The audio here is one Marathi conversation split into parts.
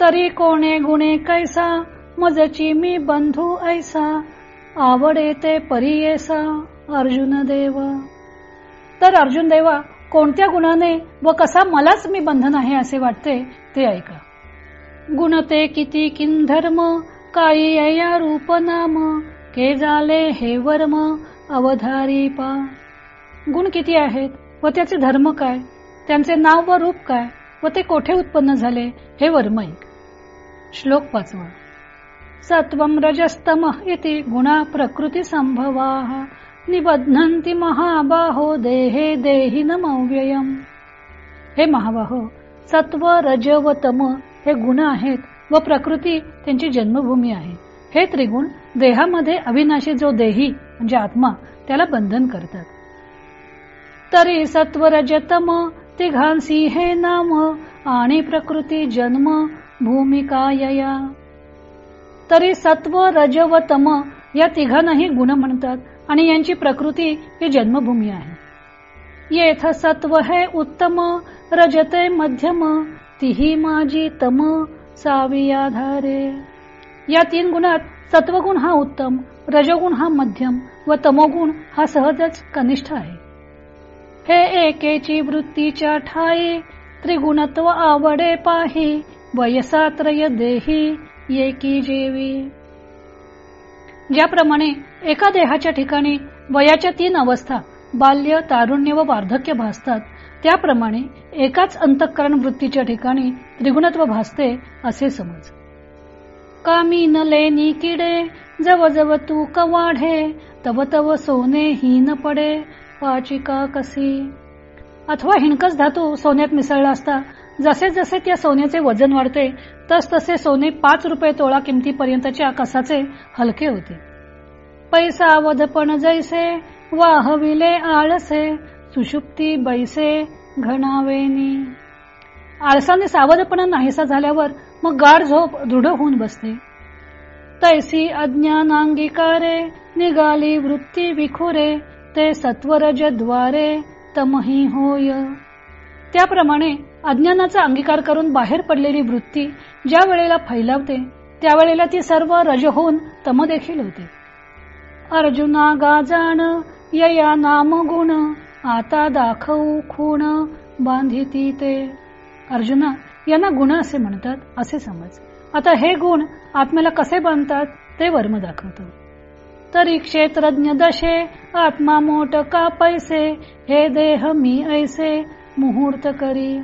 तरी कोणे गुणे कैसा? मजची मी बंधू ऐसा. आवडे ते परियेसा अर्जुन देव. तर अर्जुन देवा कोणत्या गुणाने व कसा मलाच मी बंधन आहे असे वाटते ते ऐका. गुण ते किती किंधर्म काई या रूप नाम. के झाले हे वर्म अवधारी पा. गुण किती आहेत व त्याचे धर्म काय? त्यांचे नाव व रूप काय? व ते कोठे उत्पन्न झाले? हे वर्म ऐक. श्लोक पाचवा सत्वम रजस्तम इति गुणा प्रकृती संभवा निबध्नन्ति महाबाहो देहे देहि नमव्ययम हे महाबाहो सत्व रज व तम हे गुण आहेत व प्रकृती त्यांची जन्मभूमी आहे. हे त्रिगुण देहामध्ये अविनाशी जो देही म्हणजे आत्मा त्याला बंधन करतात. तरी सत्व रजतम तिघांसी हे नाम आणि प्रकृती जन्म भूमिका यया तरी सत्व रज व तम या तिघांनाही गुण म्हणतात आणि यांची प्रकृती ही जन्मभूमी आहे. येथ सत्व हे उत्तम रजते मध्यम तिही माझी तम सावी आधारे. या तीन गुणात सत्वगुण हा उत्तम रजगुण हा मध्यम व तमोगुण हा सहजच कनिष्ठ आहे. हे एकेची वृत्तीच्या ठाई त्रिगुणत्व आवडे पाही वयसात्रय देही येकी जेवी. ज्याप्रमाणे एका देहाच्या ठिकाणी वयाच्या तीन अवस्था बाल्य तारुण्य व वार्धक्य भासतात त्याप्रमाणे एकाच अंतःकरण वृत्तीच्या ठिकाणी त्रिगुणत्व भासते असे समज. कामी न लेनी किडे जव जव तू कवाढे तव तव सोने हीन पडे पाचिका कसी. अथवा हिणकस धातू सोन्यात मिसळला असता जसे जसे त्या सोन्याचे वजन वाढते तस तसे सोने पाच रुपये तोळा किमतीपर्यंतच्या कसाचे हलके होते. पैसा वधपण जैसे वाहविले आळसे सुषुप्ती बैसे घणावेनी. आळसाने सावधपणा नाहीसा झाल्यावर मग गाढ झोप दृढ होऊन बसते. तैसी अज्ञानांगिकारे निघाली वृत्ती विखुरे ते सत्वरजद्वारे तमही होय. त्याप्रमाणे अज्ञानाचा अंगीकार करून बाहेर पडलेली वृत्ती ज्या वेळेला फैलावते त्यावेळेला ती सर्व रज होऊन तम देखील होते. अर्जुना गाजाण यया नाम गुण आता दाखवू खूण बांधिती ते. अर्जुना यांना गुण असे म्हणतात असे समज. आता हे गुण आत्म्याला कसे बांधतात ते वर्म दाखवतो. तरी क्षेत्रज्ञ दशे आत्मा मोठ का पैसे हे देह मी ऐसे मुहूर्त करी.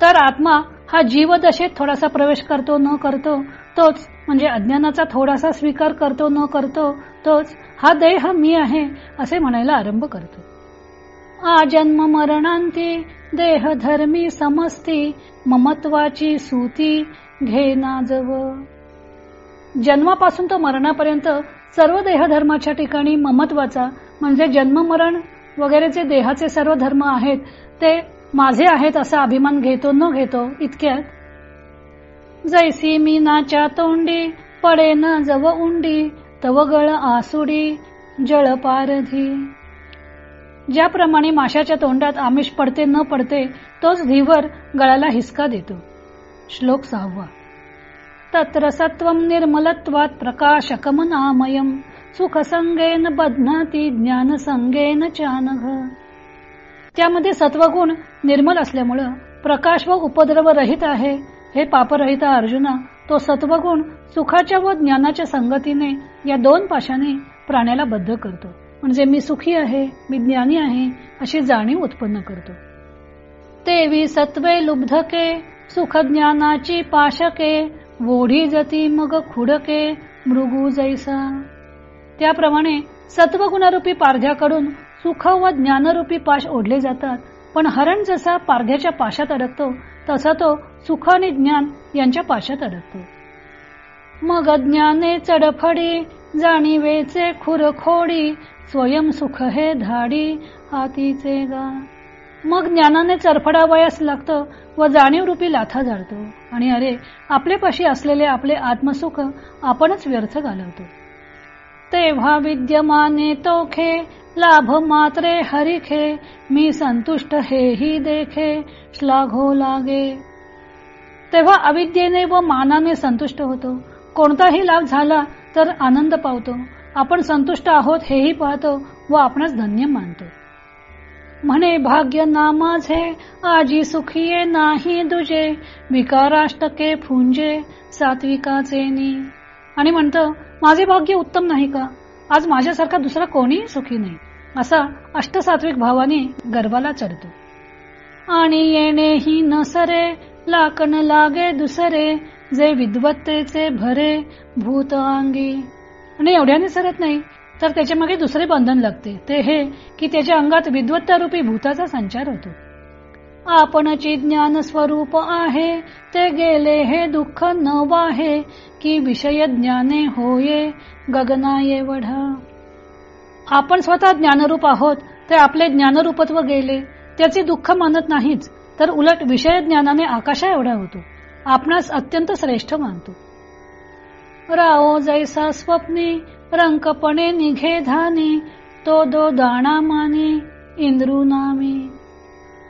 तर आत्मा हा जीवदशेत थोडासा प्रवेश करतो न करतो तोच म्हणजे अज्ञानाचा थोडासा स्वीकार करतो न करतो तोच हा देह मी आहे असे म्हणायला आरंभ करतो. आजन्म मरणांती देह धर्मी समस्ती ममत्वाची सूती घेनाजव जन्मापासून तो मरणापर्यंत सर्व देहधर्माच्या ठिकाणी ममत्वाचा म्हणजे जन्म वगैरे जे देहाचे सर्व धर्म आहेत ते माझे आहेत असा अभिमान घेतो न घेतो इतक्यात. जैसी मीनाच्या तोंडी पडे न जव उंडी तव गळ आसुडी जळ पारधी. ज्याप्रमाणे माशाच्या तोंडात आमिष पडते न पडते तोच धीवर गळाला हिसका देतो. श्लोक सहावा. तत्र सत्वम निर्मलत्वात प्रकाशकमनामयम. संगेन बध्नाती ज्ञान संगेन चानघ. त्यामध्ये सत्वगुण निर्मल असल्यामुळं प्रकाश व उपद्रव रहित आहे हे पापरहित अर्जुना तो सत्वगुण सुखाच्या व ज्ञानाच्या संगतीने या दोन पाशाने प्राण्याला बद्ध करतो. म्हणजे मी सुखी आहे मी ज्ञानी आहे अशी जाणीव उत्पन्न करतो. तेवी सत्वे लुब्धके सुख ज्ञानाची पाशके वोढी जती मग खुडके मृगू जैसा. त्याप्रमाणे सत्वगुणारूपी पारध्याकडून सुख व ज्ञानरूपी पाश ओढले जातात. पण हरण जसा पारध्याच्या पाशात अडकतो तसा तो सुख आणि ज्ञान यांच्या पाशात अडकतो. मग ज्ञाने चडफडी जाणीवेचे खुरखोडी स्वयं सुख हे धाडी हातीचे गा. मग ज्ञानाने चरफडावयास लागतं व जाणीव रूपी लाथा जाळतो. आणि अरे आपल्यापाशी असलेले आपले आत्मसुख आपणच व्यर्थ घालवतो. तेव्हा विद्यमाने तोखे लाभ मात्रे हरिखे मी संतुष्ट हेही देखे श्लाघो लागे. तेव्हा अविद्येने व मानाने संतुष्ट होतो. कोणताही लाभ झाला तर आनंद पावतो. आपण संतुष्ट आहोत हेही पाहतो व आपणास धन्य मानतो. म्हणे भाग्य ना माझे आजी सुखीये नाही दुजे विकाराष्टके फुंजे सात्विकाचे नी. आणि म्हणतो माझे भाग्य उत्तम नाही का? आज माझ्यासारखा दुसरा कोणीही सुखी नाही. असा अष्टसात्विक भावाने गर्वाला चढतो. आणि येणे ही नसरे लाकण लागे दुसरे जे विद्वत्तेचे भरे भूत अंगी आणि एवढ्याने सरत नाही तर त्याच्यामागे दुसरे बंधन लागते. ते हे की त्याच्या अंगात विद्वत्तारूपी भूताचा संचार होतो. आपणची ज्ञान स्वरूप आहे ते गेले हे दुःख न वाहे की विषय ज्ञाने होये गगना वढा. आपण स्वतः ज्ञानरूप आहोत ते आपले ज्ञानरूपत्व गेले त्याचे दुःख मानत नाहीच तर उलट विषय ज्ञानाने आकाशा एवढा होतो आपणास अत्यंत श्रेष्ठ मानतो. राओ जैसा स्वप्नी रंकपणे निघे धानी तो दो दाणा मानी इंद्रू नामी.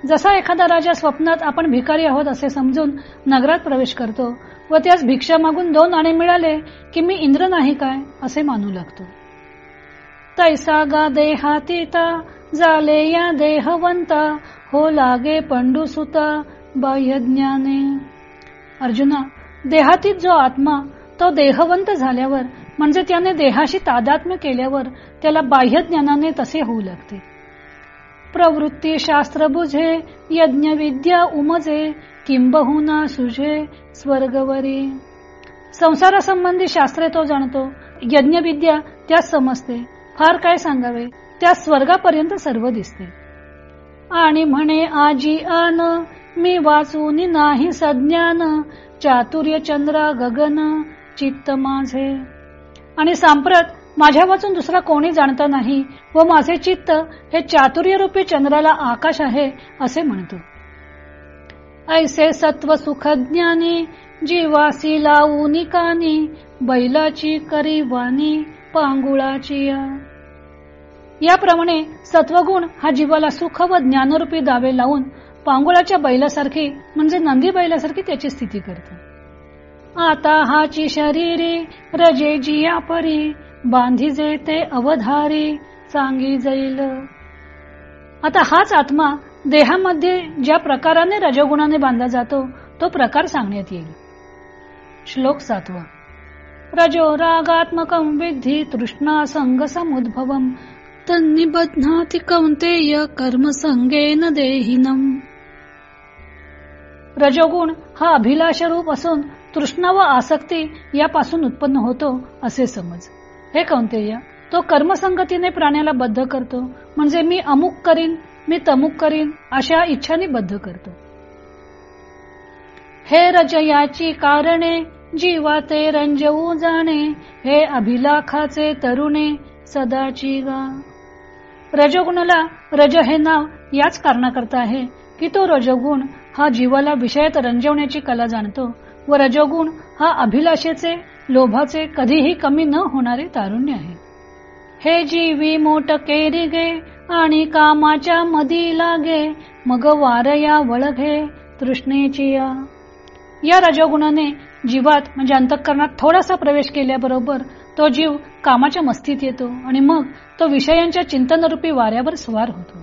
जसा एखादा राजा स्वप्नात आपण भिकारी आहोत असे समजून नगरात प्रवेश करतो व त्यास भिक्षा मागून दोन नाणे मिळाले की मी इंद्र नाही काय असे मानू लागतो. तैसा गा देहातीता जाले या देहवंता हो लागे पंडू सुता बाह्य ज्ञाने. अर्जुना देहातीत जो आत्मा तो देहवंत झाल्यावर म्हणजे त्याने देहाशी तादात्म्य केल्यावर त्याला बाह्य ज्ञानाने तसे होऊ लागते. प्रवृत्ती शास्त्र बुझे यज्ञ विद्या उमजे किंबहुना सुझे स्वर्गवरी। संसारासंबंधी शास्त्रे तो जाणतो यज्ञ विद्या त्यास समजते फार काय सांगावे त्या स्वर्गापर्यंत सर्व दिसते. आणि म्हणे आजी आन मी वाचून नाही सज्ञान चातुर्य चंद्रा गगन चित्त माझे. आणि सांप्रत माझ्या वाचून दुसरा कोणी जाणता नाही व माझे चित्त हे चातुर्य रूपी चंद्राला आकाश आहे असे म्हणतो. ऐसे सत्व सुख ज्ञानी जीवासी लावून कानी बैलाची करी वाणी पांगुळाची याप्रमाणे सत्वगुण हा जीवाला सुख व ज्ञानरूपी दावे लावून पांगुळाच्या बैलासारखी म्हणजे नंदी बैलासारखी त्याची स्थिती करते. आता हाची शरीरी रजे जिया परी बांधी जे ते अवधारी सांगी जाईल आता हाच आत्मा देहामध्ये ज्या प्रकाराने रजगुणाने बांधला जातो तो प्रकार सांगण्यात येईल. श्लोक सातवा. रजो रागात्मक विधी तृष्णा संग समुद्भवम तन्निबध्नाति कौंतेय कर्म संगेन देहिनम. रजोगुण हा अभिलाष रूप असून तृष्णा व आसक्ती यापासून उत्पन्न होतो असे समज. हे कौंतेय तो कर्मसंगतीने प्राण्याला बद्ध करतो. म्हणजे मी अमुक करीन मी तमुक करीन अशा इच्छाने बद्ध करतो. हे रजयाची कारणे जीवाते रंजवू जाणे हे अभिलाखाचे तरुणे सदाची गा. रजोगुणाला रज हे नाव याच कारणाकरता आहे की तो रजगुण हा जीवाला विषयात रंजवण्याची कला जाणतो व रजगुण हा अभिलाषेचे लोभाचे कधीही कमी न होणारे तारुण्य आहे. हे जीवी मोठ केरिगे आणि कामाच्या मधी लागे मग वारया वळघे तृष्णेची या रजोगुणाने जीवात म्हणजे अंतःकरणात थोडासा प्रवेश केल्याबरोबर तो जीव कामाच्या मस्तीत येतो आणि मग तो विषयांच्या चिंतनरूपी वाऱ्यावर स्वार होतो.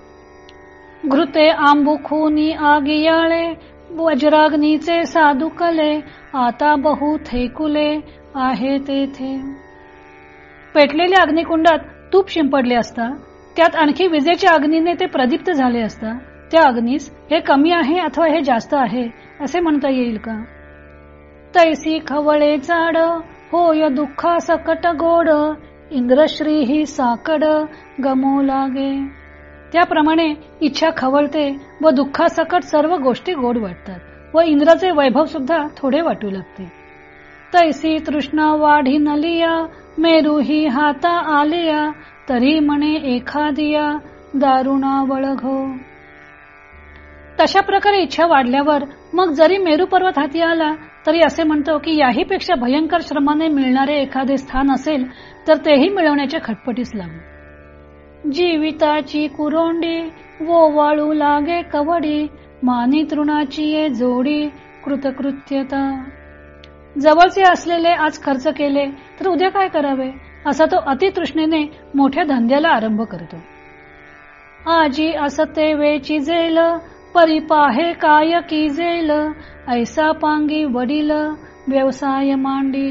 घृते आंबू खुनी आगियाळे वज्राग्नीचे साधुकले आता बहु थेकुले आहे तेथे पेटलेल्या अग्निकुंडात तूप शिंपडले असता त्यात आणखी विजेच्या अग्नीने ते प्रदीप्त झाले असता त्या अग्नीस हे कमी आहे अथवा हे जास्त आहे असे म्हणता येईल का? तैसी खवळे चाड होय दुःखा सकट गोड इंद्रश्री ही साकड गमो लागे. त्याप्रमाणे इच्छा खवळते व दुःखासकट सर्व गोष्टी गोड वाटतात व इंद्राचे वैभव सुद्धा थोडे वाटू लागते. तैसी तृष्णा वाढी नलिया मेरू ही हाता आलिया तरी म्हणे एखादिया दारुणा वळघो. तशा प्रकारे इच्छा वाढल्यावर मग जरी मेरू पर्वत हाती आला तरी असे म्हणतो की याही पेक्षा भयंकर श्रमाने मिळणारे एखादे स्थान असेल तर तेही मिळवण्याच्या खटपटीस लागू. जीविताची कुरोंडी वो वाळू लागे कवडी मानी तृणाची ये जोडी कृतकृत्यता. जवळचे असलेले आज खर्च केले तर उद्या काय करावे? असा तो अतितृष्णेने मोठ्या धंद्याला आरंभ करतो. आजी असते वेची जेल परिपाहे काय की जेल ऐसा पांगी वडील व्यवसाय मांडी.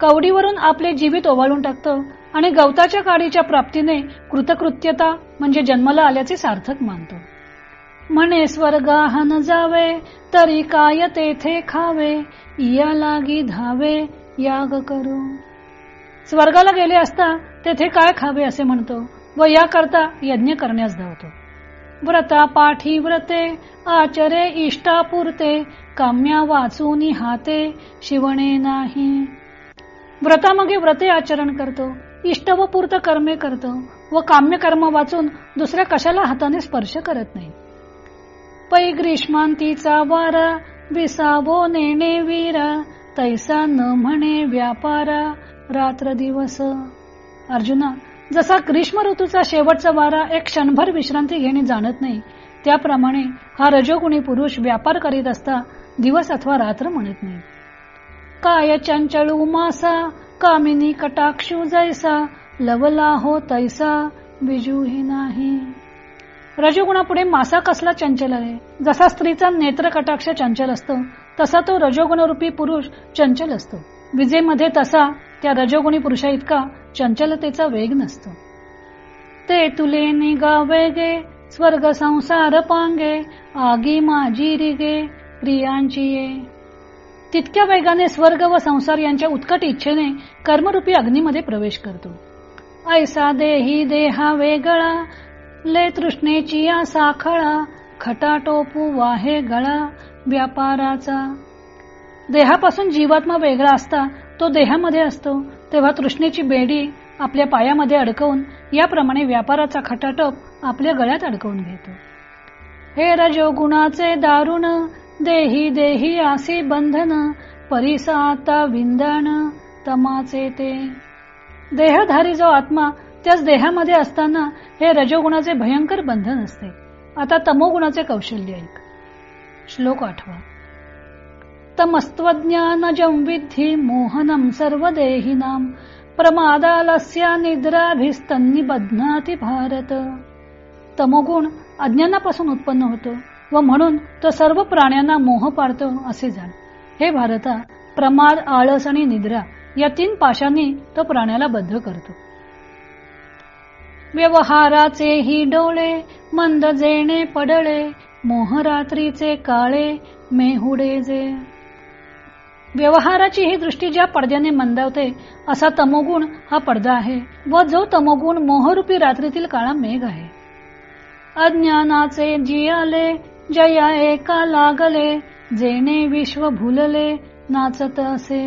कवडीवरून आपले जीवित ओवाळून टाकतो आणि गवताच्या काडीच्या प्राप्तीने कृतकृत्यता म्हणजे जन्माला आल्याचे सार्थक मानतो. म्हणे स्वर्गाहन जावे तरी काय तेथे खावे या लागी धावे याग करू. स्वर्गाला गेले असता तेथे काय खावे असे म्हणतो व याकरता यज्ञ करण्यास धावतो. व्रता पाठी व्रते आचरे इष्टापुरते काम्या वाचून हाते शिवणे नाही. व्रतामागे व्रते आचरण करतो इष्ट व पूर्त कर्मे करतो व काम्य कर्म वाचून दुसऱ्या कशाला हाताने स्पर्श करत नाही. पै ग्रीष्मांतीचा वारा विसावो नेणे वीरा तैसा न म्हणे व्यापारा रात्र दिवस. अर्जुना जसा ग्रीष्म ऋतूचा शेवटचा वारा एक क्षणभर विश्रांती घेणे जाणत नाही त्याप्रमाणे हा रजोगुणी पुरुष व्यापार करीत असता दिवस अथवा रात्र म्हणत नाही. काय चंचळू मासा कामिनी कटाक्षू जैसा लवला हो तैसा बिजूही नाही. रजोगुणापुढे मासा कसला चंचल आहे? जसा स्त्रीचा नेत्र कटाक्ष चंचल असतो तसा तो रजोगुणरूपी पुरुष चंचल असतो. विजेमध्ये तसा त्या रजोगुणी पुरुषा इतका चंचलतेचा वेग नसतो. ते तुले निगा वेगे स्वर्ग संसार पांगे आगी माझी रिगे प्रियांची ये. तितक्या वेगाने स्वर्ग व संसार यांच्या उत्कट इच्छेने कर्मरूपी अग्नीमध्ये प्रवेश करतो. ऐसा देही देहा वेगळा ले तृष्णेची या साखळा खटा टोपू वाहे गळा व्यापाराचा. देहापासून जीवात्मा वेगळा असता तो देहामध्ये असतो तेव्हा तृष्णेची बेडी आपल्या पायामध्ये अडकवून याप्रमाणे व्यापाराचा खटाटोप आपल्या गळ्यात अडकवून घेतो. हे रजो गुणाचे दारुण देही देही आसी बंधन परिसाता विंदण तमाचे ते. देहधारी जो आत्मा त्याच देहामध्ये असताना हे रजोगुणाचे भयंकर बंधन असते. आता तमोगुणाचे कौशल्य ऐक. श्लोक आठवा. तमस्त्वज्ञानजं विद्धी मोहनं सर्वदेहिनां प्रमादालस्या निद्राभिस्तन्निबध्नाति भारत. तमोगुण अज्ञानापासून उत्पन्न होतो व म्हणून तो सर्व प्राण्यांना मोह पाडतो असे जाण. हे भारता प्रमाद आळस आणि निद्रा या तीन पाशांनी तो प्राण्याला बद्ध करतो. व्यवहाराचे ही डोळे मंद जेणे पडळे मोहरात्रीचे काळे मेहुडे जे. व्यवहाराची ही दृष्टी ज्या पडद्याने मंदावते असा तमोगुण हा पडदा आहे व जो तमोगुण मोहरूपी रात्रीतील काळा मेघ आहे. अज्ञानाचे जियाले जया एका लागले जेणे विश्व भुलले नाचत असे.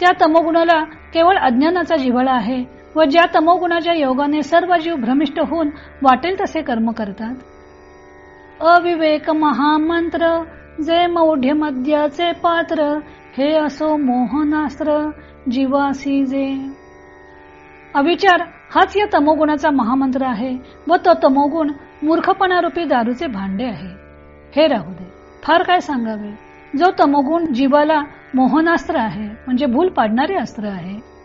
त्या तमोगुणाला केवळ अज्ञानाचा जिव्हाळा आहे व ज्या तमोगुणाच्या योगाने सर्व जीव भ्रमिष्ट होऊन वाटेल तसे कर्म करतात. अविवेक महामंत्र जे मौढ्य मद्याचे पात्र हे असो मोहनास्त्र जीवासी जे. अविचार हाच या तमोगुणाचा महामंत्र आहे व तो तमोगुण मूर्खपणारूपी दारूचे भांडे आहे. हे राहू दे. फार काय सांगावे? जो तमोगुण जीवाला मोहनास्त्र आहे म्हणजे भूल पाडणारे अस्त्र आहे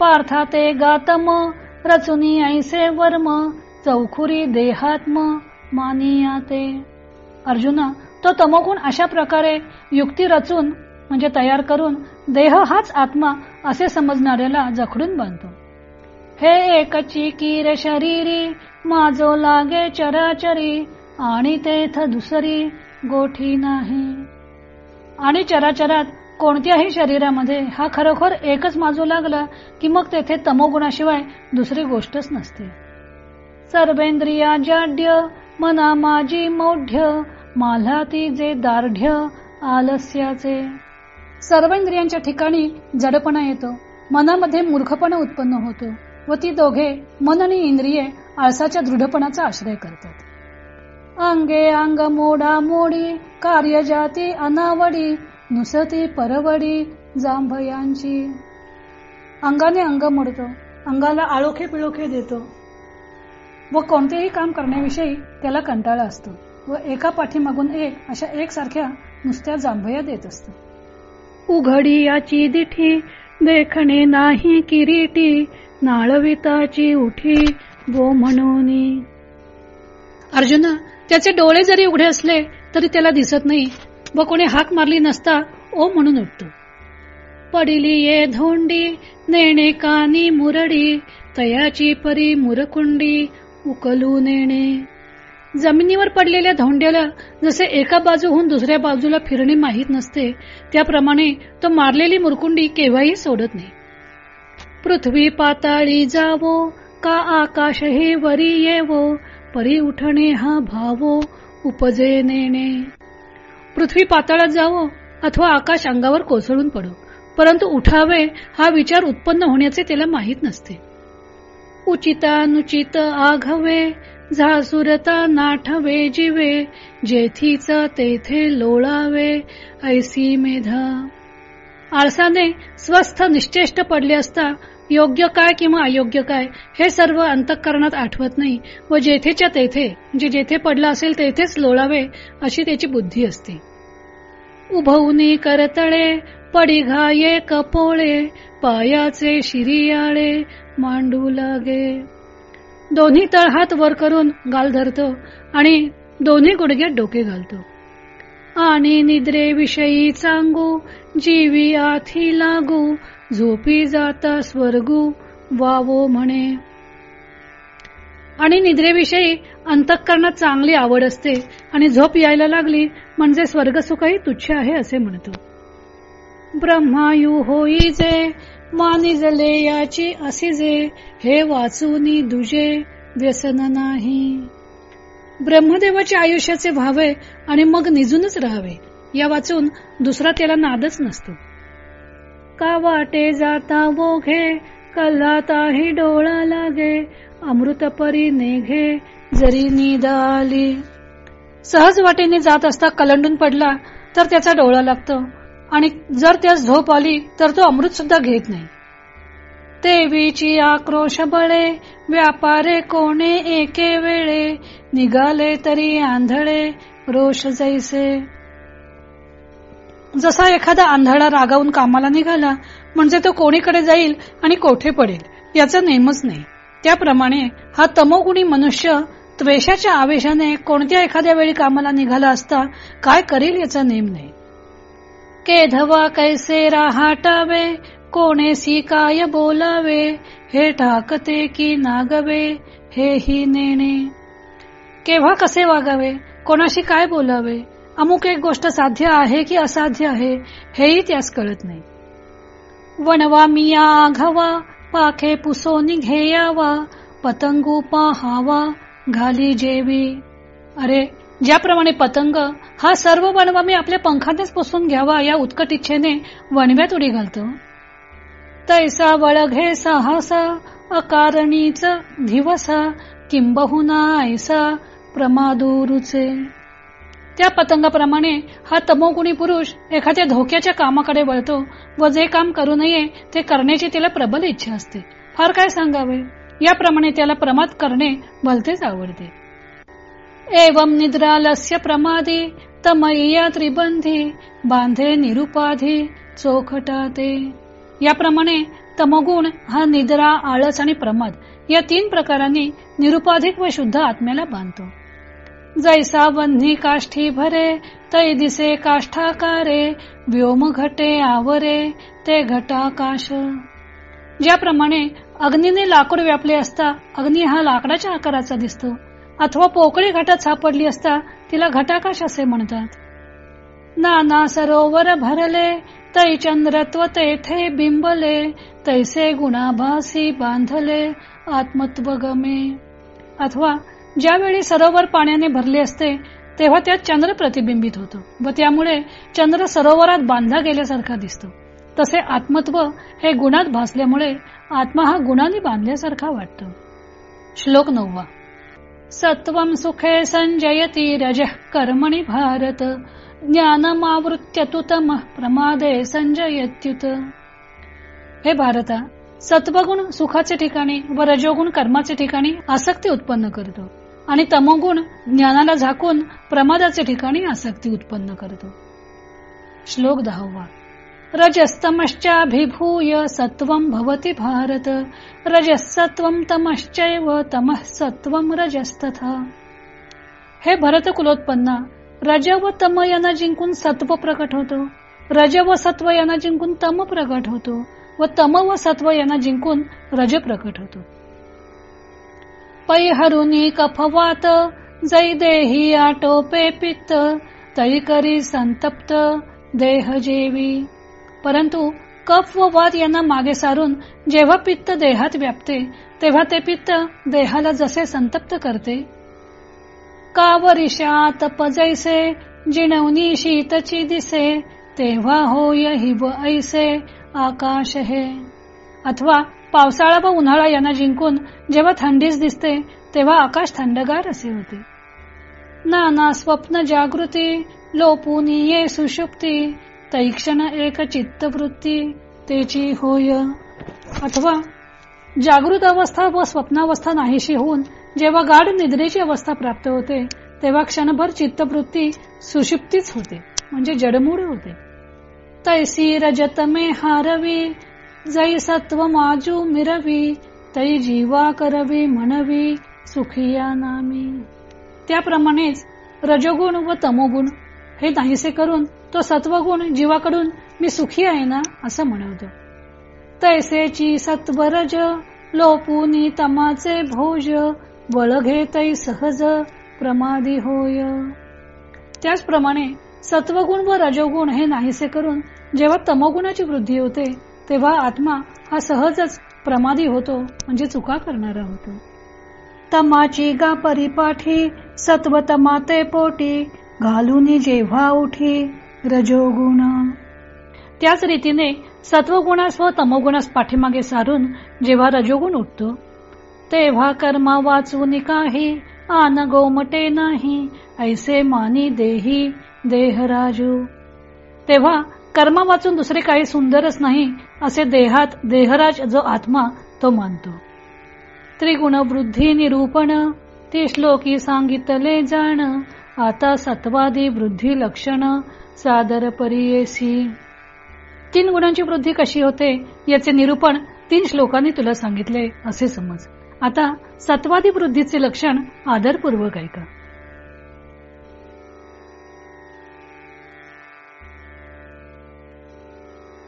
पार्था ते गातम रचुनी ऐसे वर्म चौखुरी देहात्म मानिया ते. अर्जुना तो तमोगुण अशा प्रकारे युक्ती रचून म्हणजे तयार करून देह हाच आत्मा असे समजणाऱ्याला जखडून बांधतो. हे एकची किर शरीरी माझो लागे चराचरी आणि तेथ दुसरी गोठी नाही. आणि चराचरात कोणत्याही शरीरामध्ये हा खरोखर एकच माजू लागला की मग तेथे तमोगुणाशिवाय दुसरी गोष्टच नसते. सर्वेंद्रिया जाड्य मना माझी मौढ्य माल्हाती जे दार्ढ्य आलस्याचे. सर्वेंद्रियांच्या ठिकाणी जडपणा येतो मनामध्ये मूर्खपणा उत्पन्न होतो व ती दोघे मन आणि इंद्रिये आळसाच्या दृढपणाचा आश्रय करतात. अंगे अंग मोडा मोडी कार्य जाती अनावडी नुसती परवडी जांभयांची. अंगाने अंग मोडतो. अंगाला आळोखे पिळोखे देतो. व कोणतेही काम करण्याविषयी त्याला कंटाळा असतो. व एका पाठीमागून एक अशा एकसारख्या नुसत्या जांभया देत असत. उघडी याची दिठी देखणे नाही किरीटी नाळविताची उठी वो म्हणून. अर्जुना त्याचे डोळे जरी उघडे असले तरी त्याला दिसत नाही. व कोणी हाक मारली नसता ओ म्हणून उठतो. पडिली ये धोंडी नेणे कानी मुरडी तयाची परी मुरकुंडी उकलू नेणे. जमिनीवर पडलेल्या धोंड्याला जसे एका बाजूहून दुसऱ्या बाजूला फिरणे माहीत नसते त्याप्रमाणे तो मारलेली मुरकुंडी केव्हाही सोडत नाही. पृथ्वी पाताळी जावो का आकाश हे वरी येवो परी उठणे हा भावो उपजे नेणे. पृथ्वी पाताळात जावो अथवा आकाश अंगावर कोसळून पडो. परंतु उठावे हा विचार उत्पन्न होण्याचे त्याला माहीत नसते. उचितानुचित आघवे झासुरता नाठवे जिवे जेथीच तेथे लोळावे ऐसी मेधा. आळसाने स्वस्थ निश्चेष्ट पडले असता योग्य काय किंवा अयोग्य काय हे सर्व अंतःकरणात आठवत नाही व जेथेच्या तेथे जे जेथे पडला असेल तेथेच लोळावे अशी त्याची बुद्धी असते. उभवनी करतळे पडी घाये कपोळे पायाचे शिरियाळे मांडू लागे. दोन्ही तळहात वर करून गाल धरतो आणि दोन्ही गुडघ्यात डोके घालतो. आणि निद्रे विषयी सांगू जीवी आथी लागू झोपी जाता स्वर्गू वावो म्हणे. आणि निद्रेविषयी अंतःकरणात चांगली आवड असते आणि झोप यायला लागली म्हणजे स्वर्गसुखही तुच्छ आहे असे म्हणतो. ब्रह्मायू होई जे मानिजले याची असिजे हे वाचूनी दुजे व्यसन नाही. ब्रह्मदेवाचे आयुष्याचे व्हावे आणि मग निजूनच राहावे या वाचून दुसरा त्याला नादच नसतो. का वाटे जाता बोघे कल्लाताही डोळा लागे अमृतपरी नेघे जरी निदाली. सहज वाटेने जात असता कलंडून पडला तर त्याचा डोळा लागतो. आणि जर त्यास झोप आली तर तो अमृत सुद्धा घेत नाही. देवीची आक्रोश बळे व्यापारे कोणे एके वेळे निघाले तरी आंधळे रोष जैसे. जसा एखादा आंधळा रागावून कामाला निघाला म्हणजे तो कोणीकडे जाईल आणि कोठे पडेल याचा नेमच नाही. त्याप्रमाणे हा तमोगुणी मनुष्य त्वेषाच्या आवेशाने कोणत्या एखाद्या वेळी कामाला निघाला असता काय करील याचा नेम नाही. केधवा कैसे राहाटावे कोणेसी काय बोलावे हे ठाकते की नागवे हे ही नेणे. केव्हा कसे वागावे कोणाशी काय बोलावे अमुक एक गोष्ट साध्य आहे की असाध्य आहे हेही त्यास कळत नाही. वनवा मिया आघावा पाखे पुसोनी घेयावा पतंगू पाहावा घाली जेवी. अरे ज्याप्रमाणे पतंग हा सर्व वणवा मी आपल्या पंखातच पुसून घ्यावा या उत्कट इच्छेने वणव्यात उडी घालतो. तैसा वळघे साहसा अकारणीच दिवसा किंबहुना ऐसा प्रमादूरुचे. त्या पतंगाप्रमाणे हा तमोगुणी पुरुष एखाद्या धोक्याच्या कामाकडे वळतो व जे काम करू नये ते करण्याची त्याला प्रबल इच्छा असते. फार काय सांगावे? याप्रमाणे त्याला प्रमाद करणे भलतेच आवडते. एवम निद्रालस्य प्रमादी तमय्या त्रिबंधी बांधे निरुपाधी चोखटाते. याप्रमाणे तमगुण हा निद्रा आळस आणि प्रमाद या तीन प्रकारांनी निरुपाधिक व शुद्ध आत्म्याला बांधतो. जैसा बन्ही काष्ठी भरे तै दिसे काष्ठाकारे व्योम घटे आवरे ते घटाकाश ज्याप्रमाणे अग्नीने लाकूड व्यापले असता अग्नी हा लाकडाच्या आकाराचा दिसतो. अथवा पोकळी घटात सापडली असता तिला घटाकाश असे म्हणतात. नाना सरोवर भरले तै चंद्रत्व तेथे बिंबले तैसे गुणाभासी बांधले आत्मत्व गमे अथवा ज्यावेळी सरोवर पाण्याने भरले असते तेव्हा त्यात चंद्र प्रतिबिंबित होतो व त्यामुळे चंद्र सरोवरात बांधला गेल्यासारखा दिसतो. तसे आत्मत्व हे गुणात भासल्यामुळे आत्मा हा गुणाने बांधल्यासारखा वाटतो. श्लोक नववा. सत्व सुखे संजयती रज कर्मणी भारत ज्ञानमावृत्यतुतम प्रमादे संजयत्युत. हे भारता सत्वगुण सुखाचे ठिकाणी व रजोगुण कर्माचे ठिकाणी आसक्ती उत्पन्न करतो. आणि तमोगुण ज्ञानाला झाकून प्रमादाचे ठिकाणी आसक्ती उत्पन्न करतो. श्लोक दहावा. रजस्तमश्चाभिभूय सत्वं भवति भारत. रजसत्वं तमश्चैव तमः सत्वं रजस्तथा. हे भरत कुलोत्पन्ना रज व तम यांना जिंकून सत्व प्रकट होतो. रज व सत्व यांना जिंकून तम प्रकट होतो व तम व सत्व यांना जिंकून रज प्रकट होतो. पै हरुनी कफवात जै देही आटोपे पित्त तै करी संतप्त देह जेवी परंतु कफ व वात यांना मागे सारून जेव्हा पित्त देहात व्यापते तेव्हा ते पित्त देहाला जसे संतप्त करते. कावरिषात पजैसे जिणवनी शीतची दिसे तेव्हा होय हिव ऐसे आकाश हे. अथवा पावसाळा व उन्हाळा यांना जिंकून जेव्हा थंडीच दिसते तेव्हा आकाश थंडगार असे होते. नाना स्वप्न जागृती लोपून ये सुषुप्ती तैक्षण एक चित्तवृत्ती तेची होय. अथवा जागृत अवस्था व स्वप्नावस्था नाहीशी होऊन जेव्हा गाढ निद्रेची अवस्था प्राप्त होते तेव्हा क्षणभर चित्तवृत्ती सुषुप्तीच होते म्हणजे जडमूळ होते. तैसी रजत मे हारवी जै सत्व माजू मिरवी तै जीवा करवी म्हणवी सुखिया नामी. त्याप्रमाणेच रजोगुण व तमोगुण हे नाहीसे करून तो सत्वगुण जीवाकडून मी सुखी आहे ना असं म्हणवतो. तैसेची सत्वरज लोपुनी तमाचे भोज बळ घेतई सहज प्रमादी होय. त्याचप्रमाणे सत्वगुण व रजोगुण हे नाहीसे करून जेव्हा तमोगुणाची वृद्धी होते तेव्हा आत्मा हा सहजच प्रमादी होतो म्हणजे चुका करणारा होतो. तमाची गा परिपाठी सत्व तमाते पोटी घालून जेव्हा उठी रजोगुण. त्याच रीतीने सत्वगुणास व तमोगुणास पाठीमागे सारून जेव्हा रजोगुण उठतो तेव्हा कर्मा वाचून काही आन गोमटे नाही ऐसे मानी देही देहराजू. तेव्हा कर्मा वाचून दुसरे काही सुंदरच नाही असे देहात देहराज जो आत्मा तो मानतो. त्रिगुण वृद्धी निरूपण ती श्लोकी सांगितले जाण आता सत्वादी वृद्धी लक्षण सादर परियेसी. तीन गुणांची वृद्धी कशी होते याचे निरूपण तीन श्लोकांनी तुला सांगितले असे समज. आता सत्वादी वृद्धीचे लक्षण आदरपूर्वक ऐका.